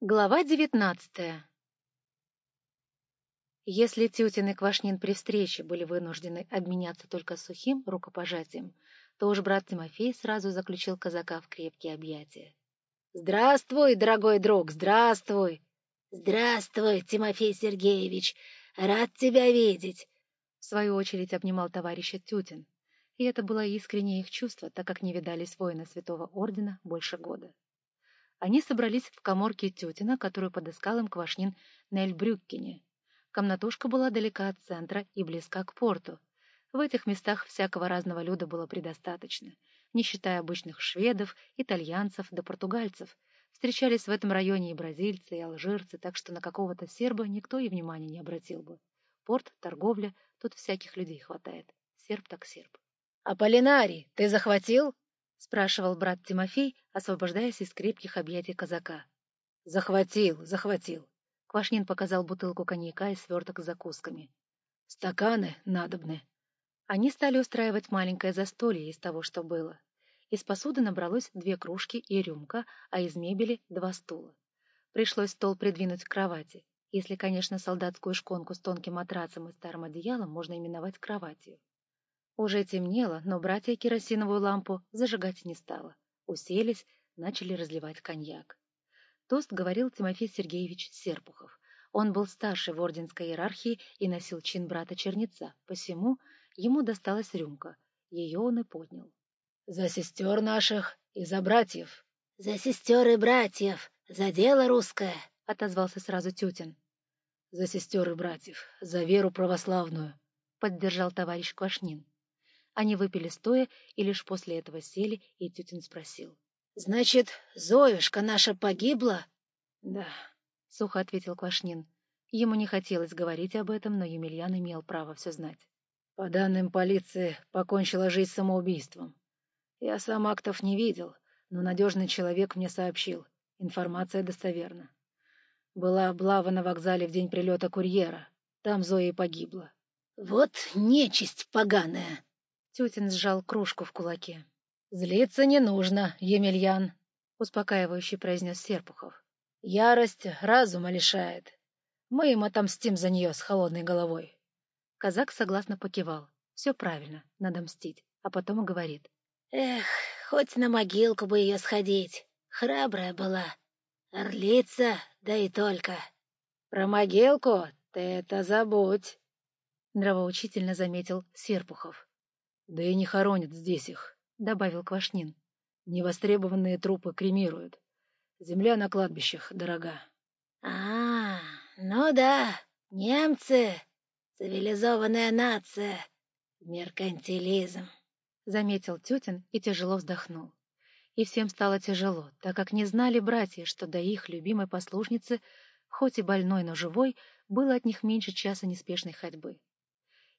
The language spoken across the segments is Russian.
Глава девятнадцатая Если Тютин и Квашнин при встрече были вынуждены обменяться только сухим рукопожатием, то уж брат Тимофей сразу заключил казака в крепкие объятия. «Здравствуй, дорогой друг, здравствуй!» «Здравствуй, Тимофей Сергеевич! Рад тебя видеть!» В свою очередь обнимал товарища Тютин. И это было искреннее их чувство, так как не видались воины Святого Ордена больше года. Они собрались в коморке тетина, которую подыскал им Квашнин на. Комнатушка была далека от центра и близка к порту. В этих местах всякого разного люда было предостаточно, не считая обычных шведов, итальянцев да португальцев. Встречались в этом районе и бразильцы, и алжирцы, так что на какого-то серба никто и внимания не обратил бы. Порт, торговля, тут всяких людей хватает. Серб так серб. — Аполлинарий, ты захватил? — спрашивал брат Тимофей, освобождаясь из крепких объятий казака. — Захватил, захватил. Квашнин показал бутылку коньяка и сверток с закусками. — Стаканы надобны. Они стали устраивать маленькое застолье из того, что было. Из посуды набралось две кружки и рюмка, а из мебели — два стула. Пришлось стол придвинуть к кровати, если, конечно, солдатскую шконку с тонким матрацем и старым одеялом можно именовать кроватью. Уже темнело, но братья керосиновую лампу зажигать не стало. Уселись, начали разливать коньяк. Тост говорил Тимофей Сергеевич Серпухов. Он был старше в орденской иерархии и носил чин брата-черница, посему ему досталась рюмка. Ее он и поднял. — За сестер наших и за братьев. — За сестер и братьев, за дело русское, — отозвался сразу Тютин. — За сестер и братьев, за веру православную, — поддержал товарищ Квашнин. Они выпили стоя и лишь после этого сели, и Тютин спросил. — Значит, Зоюшка наша погибла? — Да, — сухо ответил Квашнин. Ему не хотелось говорить об этом, но Емельян имел право все знать. По данным полиции, покончила жизнь самоубийством. Я сам актов не видел, но надежный человек мне сообщил. Информация достоверна. Была облава на вокзале в день прилета курьера. Там Зоя и погибла. — Вот нечисть поганая! Тютин сжал кружку в кулаке. — Злиться не нужно, Емельян, — успокаивающе произнес Серпухов. — Ярость разума лишает. Мы им отомстим за нее с холодной головой. Казак согласно покивал. Все правильно, надо мстить. А потом и говорит. — Эх, хоть на могилку бы ее сходить. Храбрая была. Орлица, да и только. — Про могилку ты это забудь, — нравоучительно заметил Серпухов. Да и не хоронят здесь их, — добавил Квашнин. Невостребованные трупы кремируют. Земля на кладбищах дорога. — А, ну да, немцы, цивилизованная нация, меркантилизм, — заметил Тютин и тяжело вздохнул. И всем стало тяжело, так как не знали братья, что до их любимой послушницы, хоть и больной, но живой, было от них меньше часа неспешной ходьбы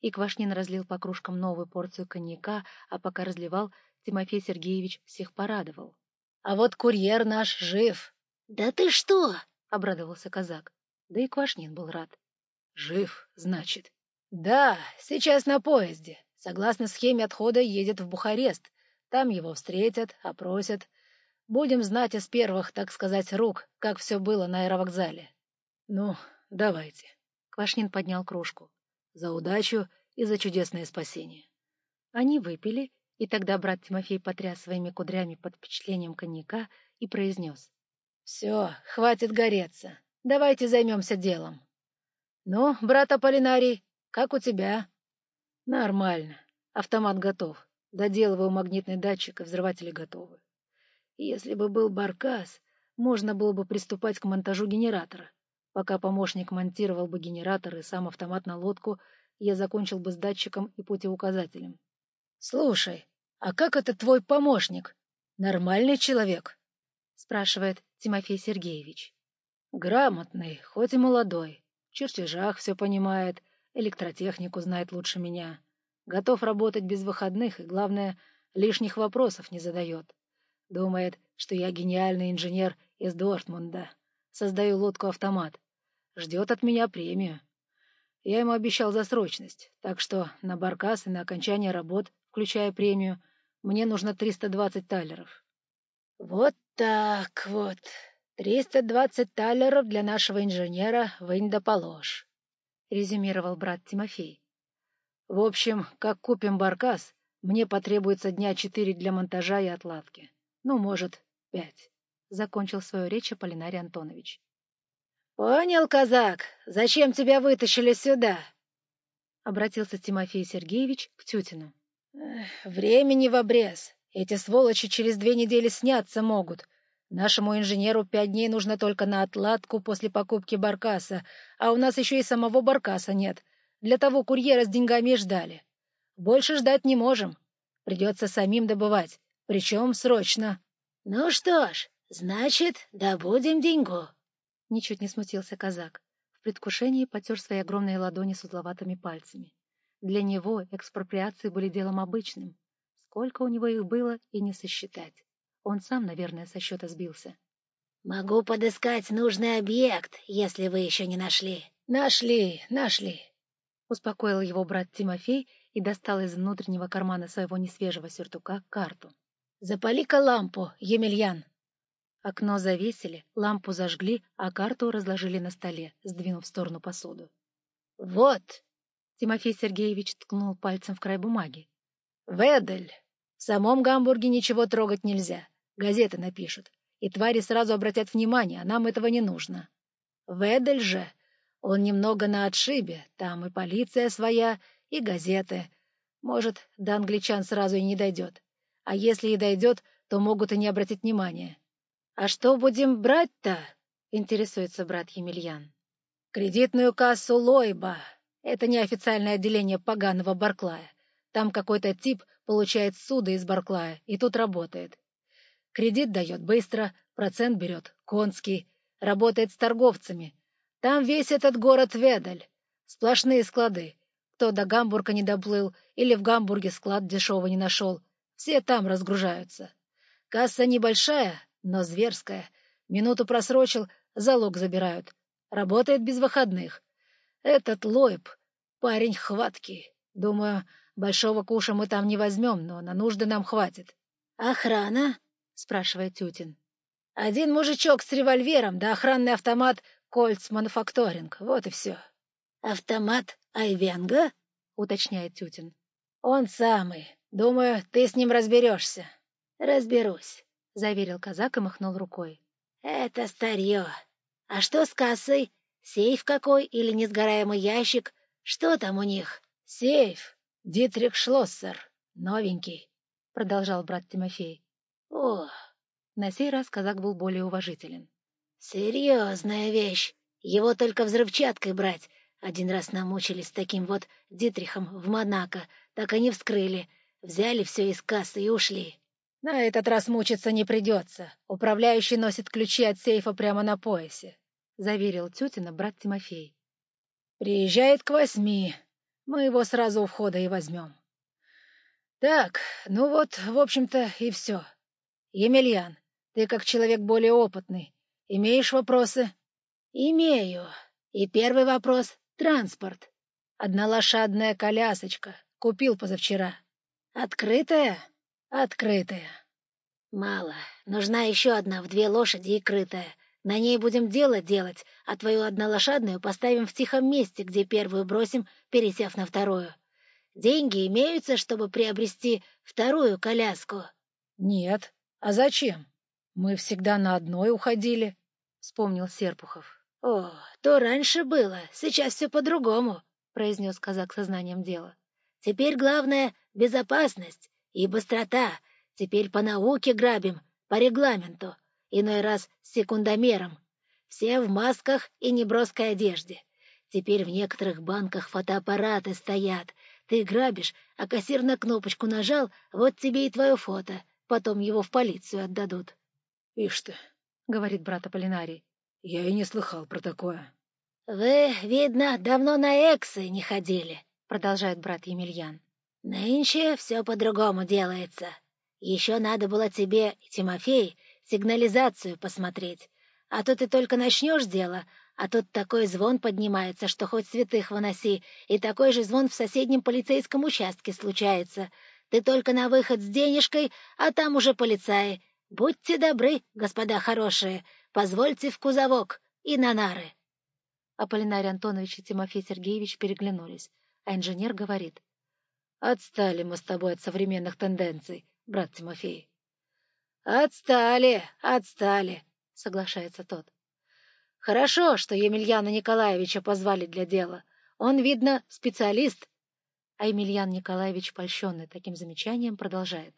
и Квашнин разлил по кружкам новую порцию коньяка, а пока разливал, Тимофей Сергеевич всех порадовал. — А вот курьер наш жив! — Да ты что? — обрадовался казак. Да и Квашнин был рад. — Жив, значит. — Да, сейчас на поезде. Согласно схеме отхода едет в Бухарест. Там его встретят, опросят. Будем знать из первых, так сказать, рук, как все было на аэровокзале. — Ну, давайте. Квашнин поднял кружку за удачу и за чудесное спасение. Они выпили, и тогда брат Тимофей потряс своими кудрями под впечатлением коньяка и произнес. — Все, хватит гореться. Давайте займемся делом. — Ну, брат Аполлинарий, как у тебя? — Нормально. Автомат готов. Доделываю магнитный датчик, и взрыватели готовы. Если бы был баркас, можно было бы приступать к монтажу генератора. Пока помощник монтировал бы генератор и сам автомат на лодку, я закончил бы с датчиком и путеуказателем. — Слушай, а как это твой помощник? Нормальный человек? — спрашивает Тимофей Сергеевич. — Грамотный, хоть и молодой. В чертежах все понимает, электротехнику знает лучше меня. Готов работать без выходных и, главное, лишних вопросов не задает. Думает, что я гениальный инженер из Дортмунда. Создаю лодку-автомат. Ждет от меня премию. Я ему обещал за срочность, так что на баркас и на окончание работ, включая премию, мне нужно 320 талеров. — Вот так вот. Триста двадцать талеров для нашего инженера вынь да резюмировал брат Тимофей. В общем, как купим баркас, мне потребуется дня четыре для монтажа и отладки. Ну, может, пять. Закончил свою речь Аполлинарий Антонович. — Понял, казак, зачем тебя вытащили сюда? — обратился Тимофей Сергеевич к Тютину. — Времени в обрез. Эти сволочи через две недели сняться могут. Нашему инженеру пять дней нужно только на отладку после покупки баркаса, а у нас еще и самого баркаса нет. Для того курьера с деньгами ждали. Больше ждать не можем. Придется самим добывать, причем срочно. — Ну что ж, значит, добудем деньгу. Ничуть не смутился казак. В предвкушении потер свои огромные ладони с узловатыми пальцами. Для него экспроприации были делом обычным. Сколько у него их было и не сосчитать. Он сам, наверное, со счета сбился. — Могу подыскать нужный объект, если вы еще не нашли. — Нашли, нашли. Успокоил его брат Тимофей и достал из внутреннего кармана своего несвежего сюртука карту. — Запали-ка лампу, Емельян. Окно завесили, лампу зажгли, а карту разложили на столе, сдвинув в сторону посуду. — Вот! — Тимофей Сергеевич ткнул пальцем в край бумаги. — Ведель! В самом Гамбурге ничего трогать нельзя. Газеты напишут. И твари сразу обратят внимание, а нам этого не нужно. Ведель же, он немного на отшибе, там и полиция своя, и газеты. Может, до англичан сразу и не дойдет. А если и дойдет, то могут и не обратить внимания. — А что будем брать-то? — интересуется брат Емельян. — Кредитную кассу Лойба. Это неофициальное отделение поганого Барклая. Там какой-то тип получает суды из Барклая и тут работает. Кредит дает быстро, процент берет конский, работает с торговцами. Там весь этот город Ведаль. Сплошные склады. Кто до Гамбурга не доплыл или в Гамбурге склад дешево не нашел, все там разгружаются. Касса небольшая, но зверская. Минуту просрочил, залог забирают. Работает без выходных. Этот Лойб — парень хваткий. Думаю, Большого куша мы там не возьмем, но на нужды нам хватит. — Охрана? — спрашивает Тютин. — Один мужичок с револьвером, да охранный автомат «Кольц Мануфакторинг». Вот и все. — Автомат Айвенга? — уточняет Тютин. — Он самый. Думаю, ты с ним разберешься. — Разберусь, — заверил казак и махнул рукой. — Это старье. А что с кассой? Сейф какой или несгораемый ящик? Что там у них? — Сейф, Дитрих Шлоссер, новенький, — продолжал брат Тимофей. — О! На сей раз казак был более уважителен. — Серьезная вещь. Его только взрывчаткой брать. Один раз намучились с таким вот Дитрихом в Монако, так они вскрыли. Взяли все из кассы и ушли. — На этот раз мучиться не придется. Управляющий носит ключи от сейфа прямо на поясе, — заверил тетина брат Тимофей. — Приезжает к восьми. Мы его сразу у входа и возьмем. Так, ну вот, в общем-то, и все. Емельян, ты как человек более опытный. Имеешь вопросы? Имею. И первый вопрос — транспорт. Одна лошадная колясочка. Купил позавчера. Открытая? Открытая. Мало. Нужна еще одна в две лошади и крытая. На ней будем дело делать, а твою однолошадную поставим в тихом месте, где первую бросим, пересев на вторую. Деньги имеются, чтобы приобрести вторую коляску? — Нет. А зачем? Мы всегда на одной уходили, — вспомнил Серпухов. — О, то раньше было, сейчас все по-другому, — произнес казак сознанием дела. — Теперь главное — безопасность и быстрота. Теперь по науке грабим, по регламенту иной раз с секундомером. Все в масках и неброской одежде. Теперь в некоторых банках фотоаппараты стоят. Ты грабишь, а кассир на кнопочку нажал, вот тебе и твое фото. Потом его в полицию отдадут. — Ишь ты, — говорит брат Аполлинарий, — я и не слыхал про такое. — Вы, видно, давно на эксы не ходили, — продолжает брат Емельян. — Нынче все по-другому делается. Еще надо было тебе, Тимофей, сигнализацию посмотреть. А то ты только начнешь дело, а тут такой звон поднимается, что хоть святых выноси, и такой же звон в соседнем полицейском участке случается. Ты только на выход с денежкой, а там уже полицаи. Будьте добры, господа хорошие, Позвольте в кузовок и на нары. Аполлинарий Антонович и Тимофей Сергеевич переглянулись, а инженер говорит. «Отстали мы с тобой от современных тенденций, брат Тимофей». «Отстали, отстали», — соглашается тот. «Хорошо, что Емельяна Николаевича позвали для дела. Он, видно, специалист». А Емельян Николаевич, польщенный таким замечанием, продолжает.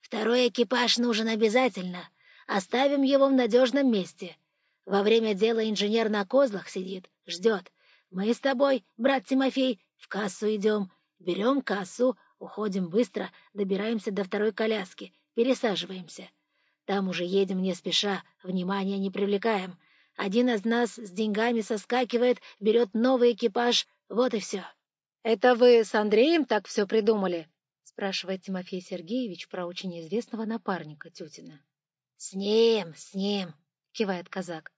«Второй экипаж нужен обязательно. Оставим его в надежном месте. Во время дела инженер на козлах сидит, ждет. Мы с тобой, брат Тимофей, в кассу идем, берем кассу, уходим быстро, добираемся до второй коляски, пересаживаемся. Там уже едем не спеша, внимания не привлекаем. Один из нас с деньгами соскакивает, берет новый экипаж, вот и все. — Это вы с Андреем так все придумали? — спрашивает Тимофей Сергеевич про очень известного напарника Тютина. — С ним, с ним, — кивает казак.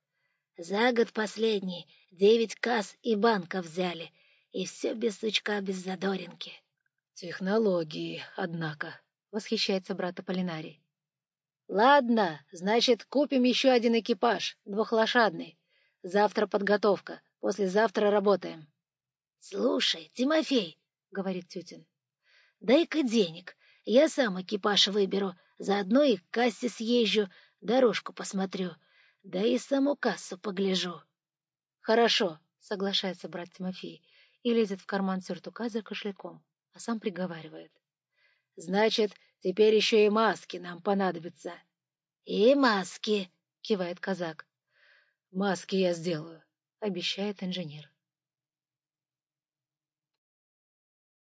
За год последний девять касс и банков взяли, и все без сучка, без задоринки. — Технологии, однако, — восхищается брат Аполлинарий. — Ладно, значит, купим еще один экипаж, двухлошадный. Завтра подготовка, послезавтра работаем. — Слушай, Тимофей, — говорит Тютин, — дай-ка денег, я сам экипаж выберу, заодно и к кассе съезжу, дорожку посмотрю. Да и саму кассу погляжу. — Хорошо, — соглашается брат Тимофей и лезет в карман сюртука за кошельком, а сам приговаривает. — Значит, теперь еще и маски нам понадобятся. — И маски, — кивает казак. — Маски я сделаю, — обещает инженер.